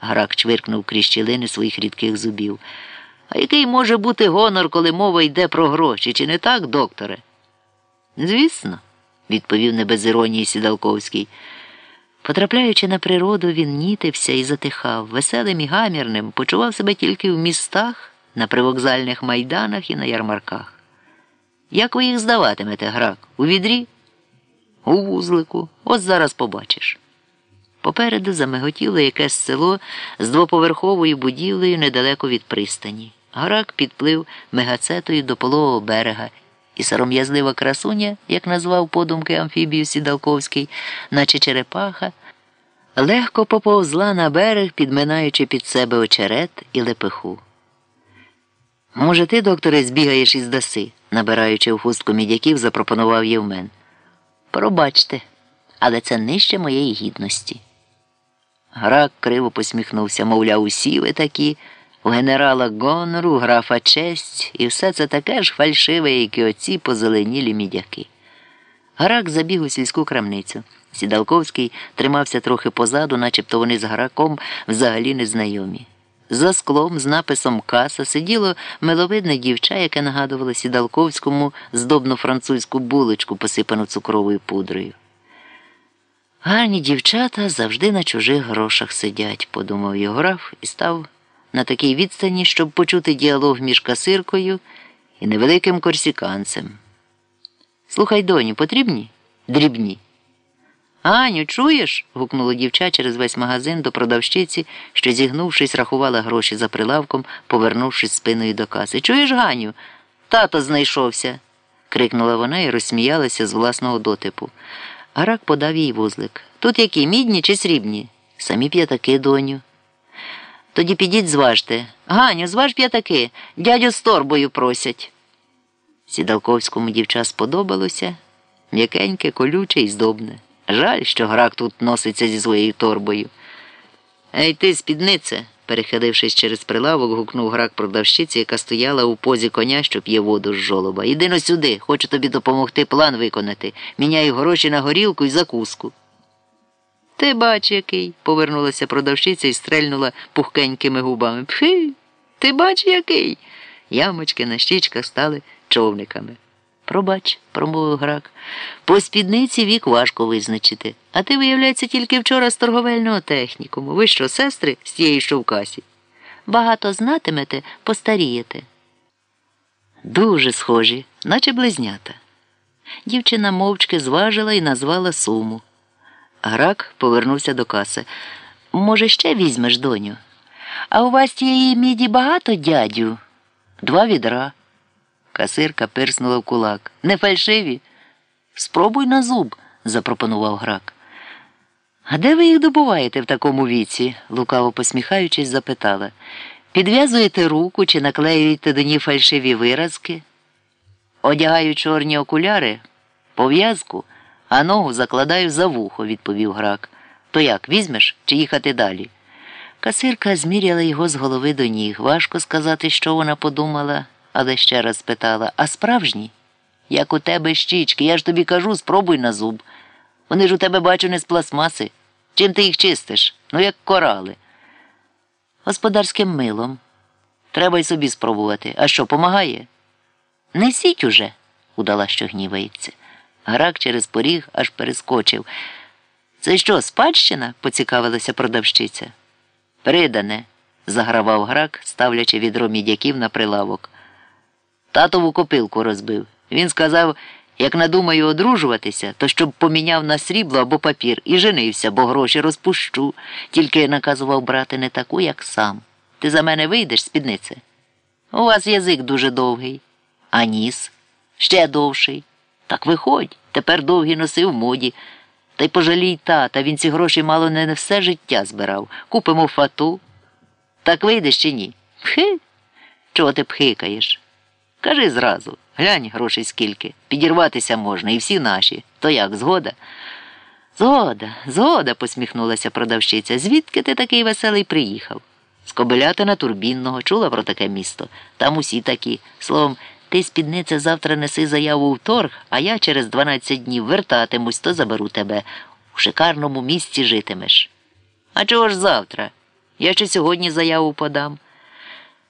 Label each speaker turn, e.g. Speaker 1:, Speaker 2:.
Speaker 1: Грак чвиркнув крізь щілини своїх рідких зубів. А який може бути гонор, коли мова йде про гроші, чи не так, докторе? Звісно, відповів не без іронії Сідалковський. Потрапляючи на природу, він нітився і затихав, веселим і гамірним, почував себе тільки в містах, на привокзальних майданах і на ярмарках. Як ви їх здаватимете, грак? У відрі? У вузлику. Ось зараз побачиш. Попереду замиготіло якесь село з двоповерховою будівлею недалеко від пристані. Грак підплив мегацетою до полового берега, і сором'язлива красуня, як назвав подумки Амфібію Сідалковський, наче черепаха, легко поповзла на берег, підминаючи під себе очерет і лепеху. Може, ти, докторе, збігаєш із даси, набираючи в хустку мідяків, запропонував Євмен. Пробачте, але це нижче моєї гідності. Грак криво посміхнувся, мовляв, усі ви такі, у генерала гонору, графа честь, і все це таке ж фальшиве, як і оці позеленілі мідяки. Грак забіг у сільську крамницю. Сідалковський тримався трохи позаду, начебто вони з граком взагалі незнайомі. За склом з написом Каса сиділо миловидне дівча, яке нагадувало сідалковському здобну французьку булочку, посипану цукровою пудрою. Гарні дівчата завжди на чужих грошах сидять, подумав його граф і став на такій відстані, щоб почути діалог між касиркою і невеликим корсіканцем. Слухай, доню, потрібні? Дрібні. Аню, чуєш? гукнуло дівча через весь магазин до продавщиці, що, зігнувшись, рахувала гроші за прилавком, повернувшись спиною до каси. Чуєш, Ганю? Тато знайшовся. крикнула вона і розсміялася з власного дотипу. Гарак подав їй вузлик. Тут які мідні чи срібні? Самі п'ятаки, доню. Тоді підіть зважте. Ганю, зваж п'ятаки, дядю з торбою просять. Сідалковському дівча сподобалося м'якеньке, колюче і здобне. Жаль, що грак тут носиться зі своєю торбою. Ей ти, спіднице, перехилившись через прилавок, гукнув грак продавщиці, яка стояла у позі коня, що п'є воду з жолоба. Іди сюди, хочу тобі допомогти план виконати. Міняю гроші на горілку і закуску. Ти бач, який, повернулася продавщиця і стрельнула пухкенькими губами. Пхи, ти бач, який. Ямочки на щічках стали човниками. Пробач, промовив грак. По спідниці вік важко визначити. А ти, виявляється, тільки вчора з торговельного технікуму. Ви що, сестри з тієї, що в касі? Багато знатимете, постарієте. Дуже схожі, наче близнята. Дівчина мовчки зважила і назвала суму. Грак повернувся до каси. Може, ще візьмеш, доню? А у вас тієї міді багато, дядю? Два відра. Касирка пирснула в кулак. Не фальшиві? Спробуй на зуб, запропонував грак. А де ви їх добуваєте в такому віці? лукаво посміхаючись, запитала. Підв'язуєте руку чи наклеюєте до ній фальшиві виразки? Одягаю чорні окуляри, пов'язку, а ногу закладаю за вухо, відповів грак. То як, візьмеш чи їхати далі? Касирка зміряла його з голови до ніг. Важко сказати, що вона подумала але ще раз спитала а справжні? Як у тебе щічки, я ж тобі кажу, спробуй на зуб. Вони ж у тебе бачу не з пластмаси. Чим ти їх чистиш? Ну, як корали. Господарським милом. Треба й собі спробувати. А що, помагає? Несіть уже, удала, що гнівається. Грак через поріг аж перескочив. Це що, спадщина? поцікавилася продавщиця. Придане, загравав грак, ставлячи відро мідяків на прилавок. Татову копилку розбив. Він сказав, як надумаю одружуватися, то щоб поміняв на срібло або папір і женився, бо гроші розпущу, тільки наказував брати не таку, як сам. Ти за мене вийдеш, спіднице? У вас язик дуже довгий, а ніс ще довший. Так виходь, тепер довгі носи в моді. Та й пожалій тата, він ці гроші мало не все життя збирав. Купимо фату. Так вийдеш чи ні? Пхи? Чого ти пхикаєш? Кажи зразу, глянь грошей скільки. Підірватися можна і всі наші. То як, згода? Згода, згода, посміхнулася продавщиця. Звідки ти такий веселий приїхав? З Кобилятина Турбінного, чула про таке місто. Там усі такі. Словом, ти спідниця завтра неси заяву в торг, а я через 12 днів вертатимусь, то заберу тебе. У шикарному місці житимеш. А чого ж завтра? Я ще сьогодні заяву подам.